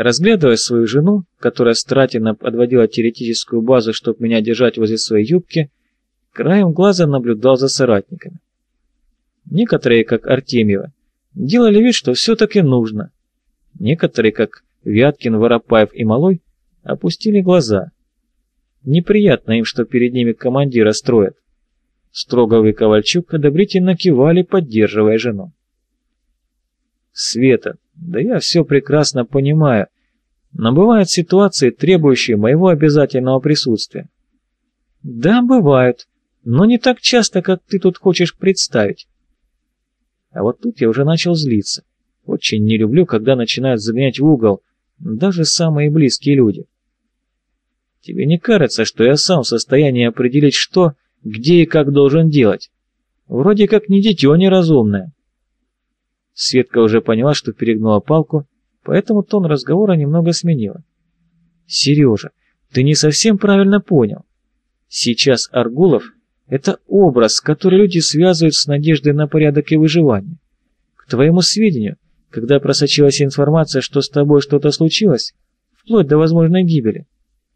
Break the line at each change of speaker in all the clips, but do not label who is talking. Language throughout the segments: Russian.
Разглядывая свою жену, которая старательно подводила теоретическую базу, чтобы меня держать возле своей юбки, краем глаза наблюдал за соратниками. Некоторые, как Артемьева, делали вид, что все-таки нужно. Некоторые, как Вяткин, Воропаев и Малой, опустили глаза. Неприятно им, что перед ними командира строят. Строговый Ковальчук одобрительно кивали, поддерживая жену. Света, да я все прекрасно понимаю, но бывают ситуации, требующие моего обязательного присутствия. Да, бывают, но не так часто, как ты тут хочешь представить. А вот тут я уже начал злиться. Очень не люблю, когда начинают загонять в угол, даже самые близкие люди. Тебе не кажется, что я сам в состоянии определить, что, где и как должен делать? Вроде как не дитё неразумное. Светка уже поняла, что перегнула палку, поэтому тон разговора немного сменила. «Сережа, ты не совсем правильно понял. Сейчас Аргулов — это образ, который люди связывают с надеждой на порядок и выживание. К твоему сведению, когда просочилась информация, что с тобой что-то случилось, вплоть до возможной гибели,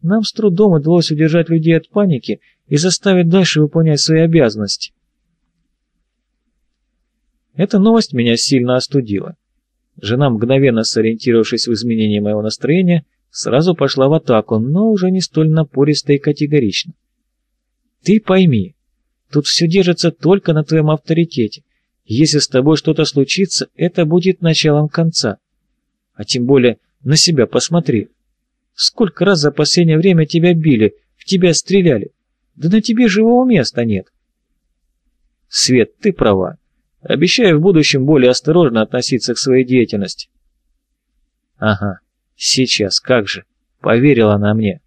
нам с трудом удалось удержать людей от паники и заставить дальше выполнять свои обязанности. Эта новость меня сильно остудила. Жена, мгновенно сориентировавшись в изменении моего настроения, сразу пошла в атаку, но уже не столь напористо и категорично. «Ты пойми, тут все держится только на твоем авторитете. Если с тобой что-то случится, это будет началом конца. А тем более на себя посмотри. Сколько раз за последнее время тебя били, в тебя стреляли. Да на тебе живого места нет». «Свет, ты права. Обещаю в будущем более осторожно относиться к своей деятельности. Ага, сейчас, как же, поверила она мне.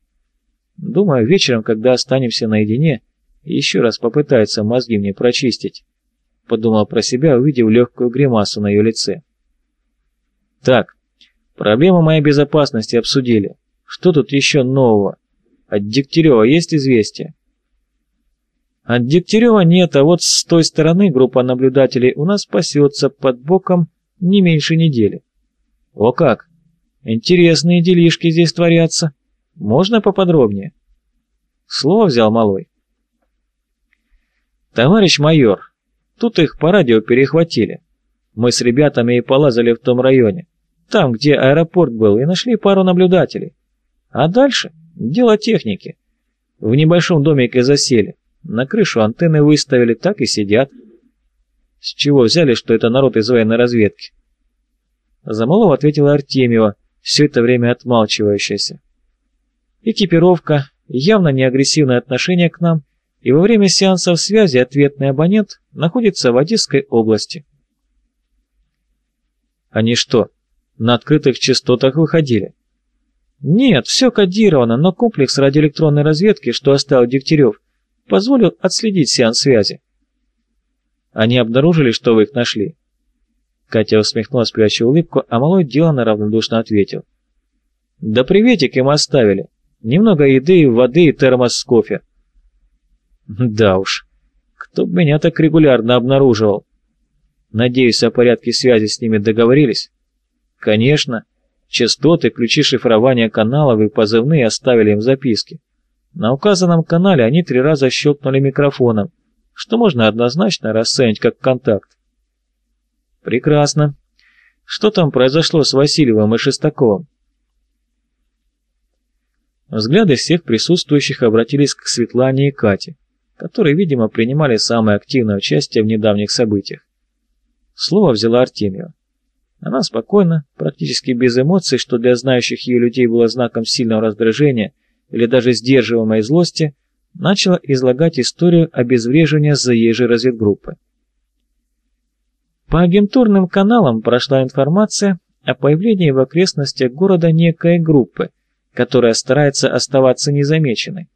Думаю, вечером, когда останемся наедине, еще раз попытается мозги мне прочистить. Подумал про себя, увидев легкую гримасу на ее лице. Так, проблему моей безопасности обсудили. Что тут еще нового? От Дегтярева есть известие? От Дегтярева нет, а вот с той стороны группа наблюдателей у нас пасется под боком не меньше недели. О как! Интересные делишки здесь творятся. Можно поподробнее? Слово взял малой. Товарищ майор, тут их по радио перехватили. Мы с ребятами и полазали в том районе, там, где аэропорт был, и нашли пару наблюдателей. А дальше дело техники. В небольшом домике засели. На крышу антенны выставили, так и сидят. С чего взяли, что это народ из военной разведки? Замолов ответила Артемьева, все это время отмалчивающаяся. Экипировка, явно не агрессивное отношение к нам, и во время сеансов связи ответный абонент находится в Одесской области. Они что, на открытых частотах выходили? Нет, все кодировано, но комплекс радиоэлектронной разведки, что оставил Дегтярев, позволил отследить сеанс связи. Они обнаружили, что вы их нашли. Катя усмехнулась пряча улыбку, а малой деланно равнодушно ответил. Да приветик им оставили. Немного еды, воды и термос с кофе. Да уж, кто бы меня так регулярно обнаруживал. Надеюсь, о порядке связи с ними договорились? Конечно. Частоты, ключи шифрования каналов и позывные оставили им записки. На указанном канале они три раза щелкнули микрофоном, что можно однозначно расценить как контакт. Прекрасно. Что там произошло с Васильевым и Шестаковым? Взгляды всех присутствующих обратились к Светлане и Кате, которые, видимо, принимали самое активное участие в недавних событиях. Слово взяла Артемьева. Она спокойно, практически без эмоций, что для знающих ее людей было знаком сильного раздражения – или даже сдерживаемой злости, начала излагать историю обезвреживания заезжей разведгруппы. По агентурным каналам прошла информация о появлении в окрестностях города некой группы, которая старается оставаться незамеченной.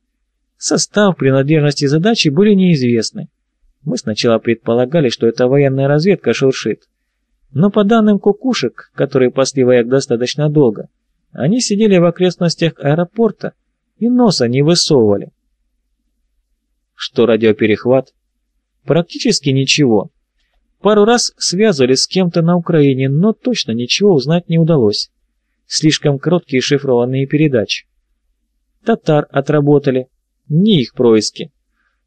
Состав, принадлежности задачи были неизвестны. Мы сначала предполагали, что это военная разведка шуршит. Но по данным кукушек, которые пасли вояк достаточно долго, они сидели в окрестностях аэропорта и носа не высовывали. Что радиоперехват? Практически ничего. Пару раз связывались с кем-то на Украине, но точно ничего узнать не удалось. слишком короткие шифрованные передачи. Татар отработали, не их происки.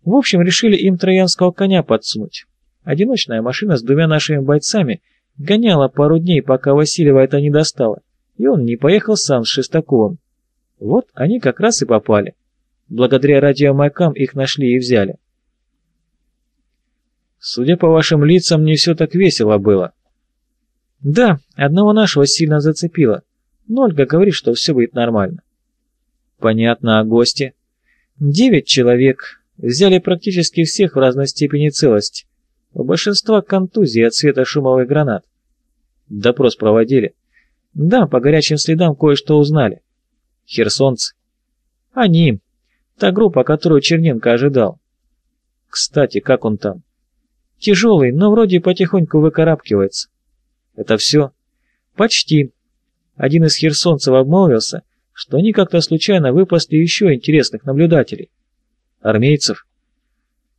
В общем, решили им троянского коня подсунуть. Одиночная машина с двумя нашими бойцами гоняла пару дней, пока Васильева это не достала, и он не поехал сам с Шестаковым. Вот они как раз и попали. Благодаря радиомайкам их нашли и взяли. Судя по вашим лицам, не все так весело было. Да, одного нашего сильно зацепило, но говорит, что все будет нормально. Понятно, а гости? Девять человек. Взяли практически всех в разной степени целости. У большинства контузии от цвета шумовых гранат. Допрос проводили. Да, по горячим следам кое-что узнали. Херсонцы. Они. Та группа, которую Черненко ожидал. Кстати, как он там? Тяжелый, но вроде потихоньку выкарабкивается. Это все? Почти. Один из херсонцев обмолвился, что они как-то случайно выпасли еще интересных наблюдателей. Армейцев?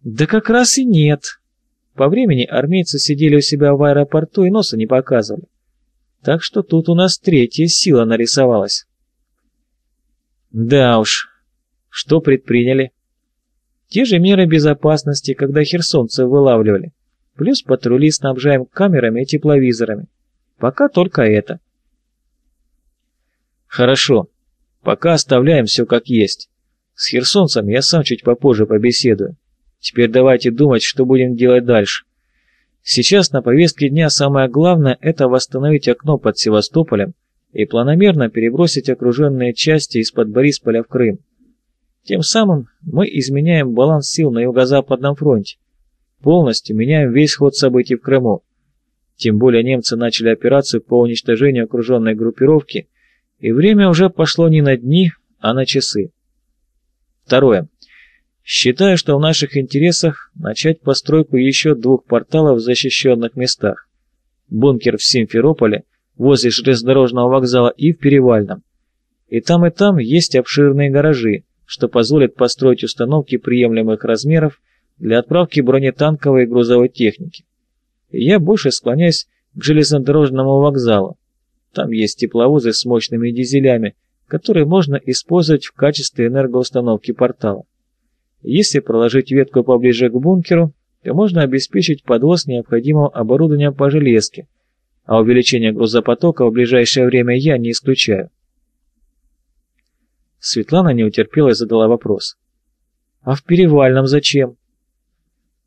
Да как раз и нет. По времени армейцы сидели у себя в аэропорту и носа не показывали. Так что тут у нас третья сила нарисовалась. Да уж, что предприняли? Те же меры безопасности, когда херсонцев вылавливали. Плюс патрули снабжаем камерами и тепловизорами. Пока только это. Хорошо. Пока оставляем все как есть. С херсонцем я сам чуть попозже побеседую. Теперь давайте думать, что будем делать дальше. Сейчас на повестке дня самое главное – это восстановить окно под Севастополем и планомерно перебросить окруженные части из-под Борисполя в Крым. Тем самым мы изменяем баланс сил на Юго-Западном фронте. Полностью меняем весь ход событий в Крыму. Тем более немцы начали операцию по уничтожению окруженной группировки, и время уже пошло не на дни, а на часы. Второе. Считаю, что в наших интересах начать постройку еще двух порталов в защищенных местах. Бункер в Симферополе, возле железнодорожного вокзала и в Перевальном. И там и там есть обширные гаражи, что позволит построить установки приемлемых размеров для отправки бронетанковой и грузовой техники. И я больше склоняюсь к железнодорожному вокзалу. Там есть тепловозы с мощными дизелями, которые можно использовать в качестве энергоустановки портала. Если проложить ветку поближе к бункеру, то можно обеспечить подвоз необходимого оборудования по железке, а увеличение грузопотока в ближайшее время я не исключаю. Светлана не утерпела и задала вопрос. «А в Перевальном зачем?»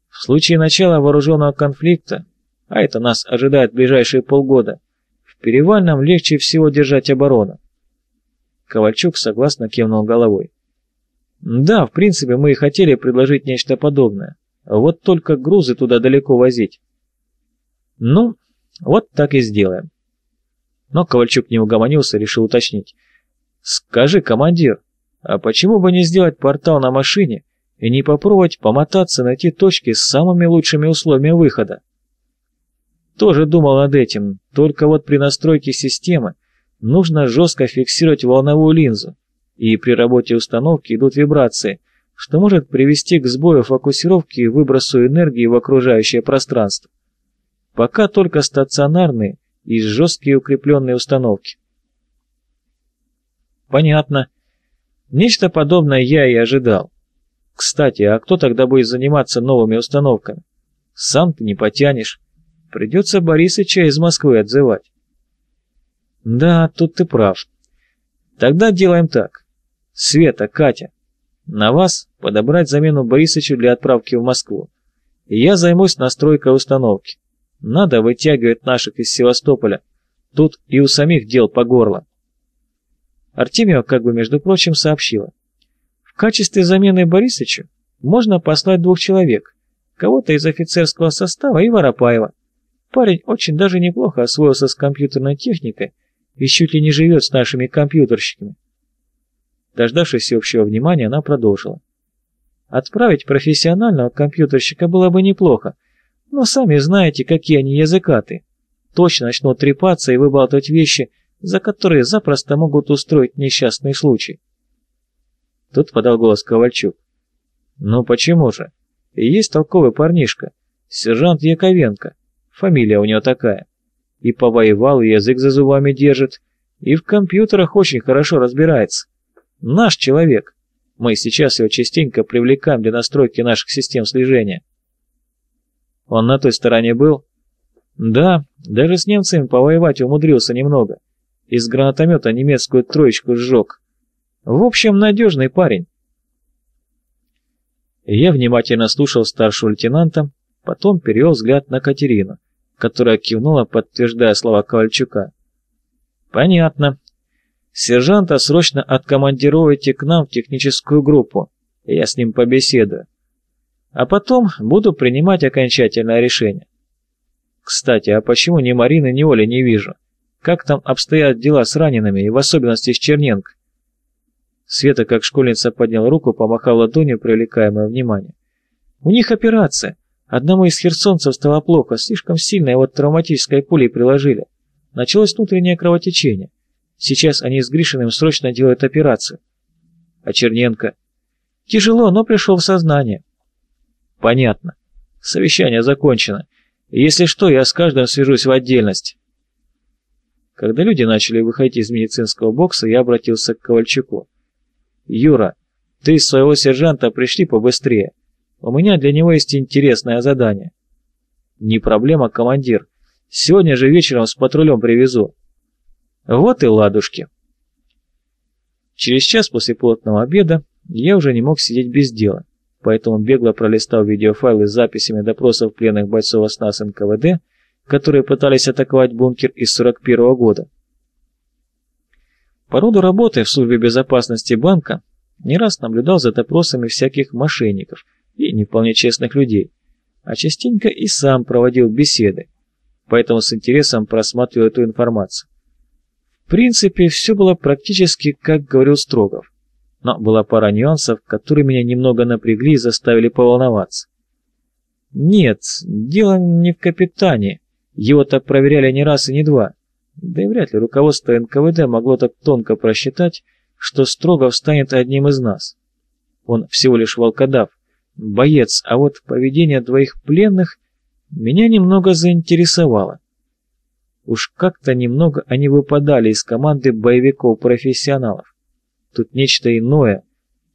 «В случае начала вооруженного конфликта, а это нас ожидает ближайшие полгода, в Перевальном легче всего держать оборону». Ковальчук согласно кивнул головой. Да, в принципе, мы и хотели предложить нечто подобное. Вот только грузы туда далеко возить. Ну, вот так и сделаем. Но Ковальчук не угомонился, решил уточнить. Скажи, командир, а почему бы не сделать портал на машине и не попробовать помотаться найти точки с самыми лучшими условиями выхода? Тоже думал над этим, только вот при настройке системы нужно жестко фиксировать волновую линзу, и при работе установки идут вибрации, что может привести к сбою фокусировки и выбросу энергии в окружающее пространство. Пока только стационарные и жесткие укрепленные установки. Понятно. Нечто подобное я и ожидал. Кстати, а кто тогда будет заниматься новыми установками? Сам ты не потянешь. Придется Борисыча из Москвы отзывать. Да, тут ты прав. Тогда делаем так. Света, Катя, на вас подобрать замену Борисычу для отправки в Москву. И я займусь настройкой установки. Надо вытягивать наших из Севастополя. Тут и у самих дел по горло. Артемьева, как бы между прочим, сообщила. В качестве замены Борисычу можно послать двух человек, кого-то из офицерского состава и Воропаева. Парень очень даже неплохо освоился с компьютерной техникой и чуть ли не живет с нашими компьютерщиками. Дождавшись всеобщего внимания, она продолжила. Отправить профессионального компьютерщика было бы неплохо, но сами знаете, какие они языкаты. Точно начнут трепаться и выбалтывать вещи, за которые запросто могут устроить несчастный случай. Тут подал голос Ковальчук. «Ну почему же? есть толковый парнишка, сержант Яковенко, фамилия у него такая. И повоевал, и язык за зубами держит, И в компьютерах очень хорошо разбирается. Наш человек. Мы сейчас его частенько привлекаем для настройки наших систем слежения. Он на той стороне был? Да, даже с немцами повоевать умудрился немного. Из гранатомета немецкую троечку сжег. В общем, надежный парень. Я внимательно слушал старшего лейтенанта, потом перевел взгляд на Катерину, которая кивнула, подтверждая слова Ковальчука. «Понятно. Сержанта срочно откомандируйте к нам в техническую группу, я с ним побеседую. А потом буду принимать окончательное решение. Кстати, а почему ни Марины, ни Оли не вижу? Как там обстоят дела с ранеными, и в особенности с Черненко?» Света, как школьница, поднял руку, помахал ладонью, привлекая мое внимание. «У них операция. Одному из херсонцев стало плохо, слишком сильно его травматической пулей приложили. Началось внутреннее кровотечение. Сейчас они с Гришиным срочно делают операцию. А Черненко? Тяжело, но пришел в сознание. Понятно. Совещание закончено. Если что, я с каждым свяжусь в отдельность. Когда люди начали выходить из медицинского бокса, я обратился к Ковальчуку. «Юра, ты своего сержанта пришли побыстрее. У меня для него есть интересное задание». «Не проблема, командир. Сегодня же вечером с патрулем привезу». «Вот и ладушки». Через час после плотного обеда я уже не мог сидеть без дела, поэтому бегло пролистал видеофайлы с записями допросов пленных бойцов ОСНАС НКВД, которые пытались атаковать бункер из 41 -го года. По роду работы в службе безопасности банка не раз наблюдал за допросами всяких мошенников и не вполне честных людей, а частенько и сам проводил беседы, поэтому с интересом просматривал эту информацию. В принципе, все было практически, как говорил Строгов, но была пара нюансов, которые меня немного напрягли и заставили поволноваться. Нет, дело не в капитане, его так проверяли не раз и не два. Да и вряд ли руководство НКВД могло так тонко просчитать, что Строгов станет одним из нас. Он всего лишь волкодав, боец, а вот поведение двоих пленных меня немного заинтересовало. Уж как-то немного они выпадали из команды боевиков-профессионалов. Тут нечто иное.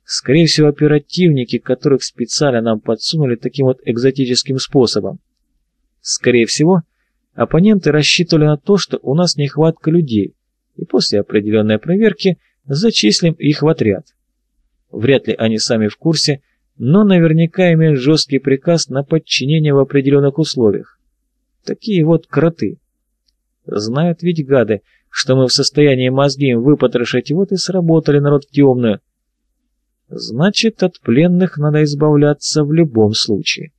Скорее всего, оперативники, которых специально нам подсунули таким вот экзотическим способом. Скорее всего, Оппоненты рассчитывали на то, что у нас нехватка людей, и после определенной проверки зачислим их в отряд. Вряд ли они сами в курсе, но наверняка имеют жесткий приказ на подчинение в определенных условиях. Такие вот кроты. Знают ведь гады, что мы в состоянии мозги им выпотрошить, вот и сработали народ в темную. Значит, от пленных надо избавляться в любом случае.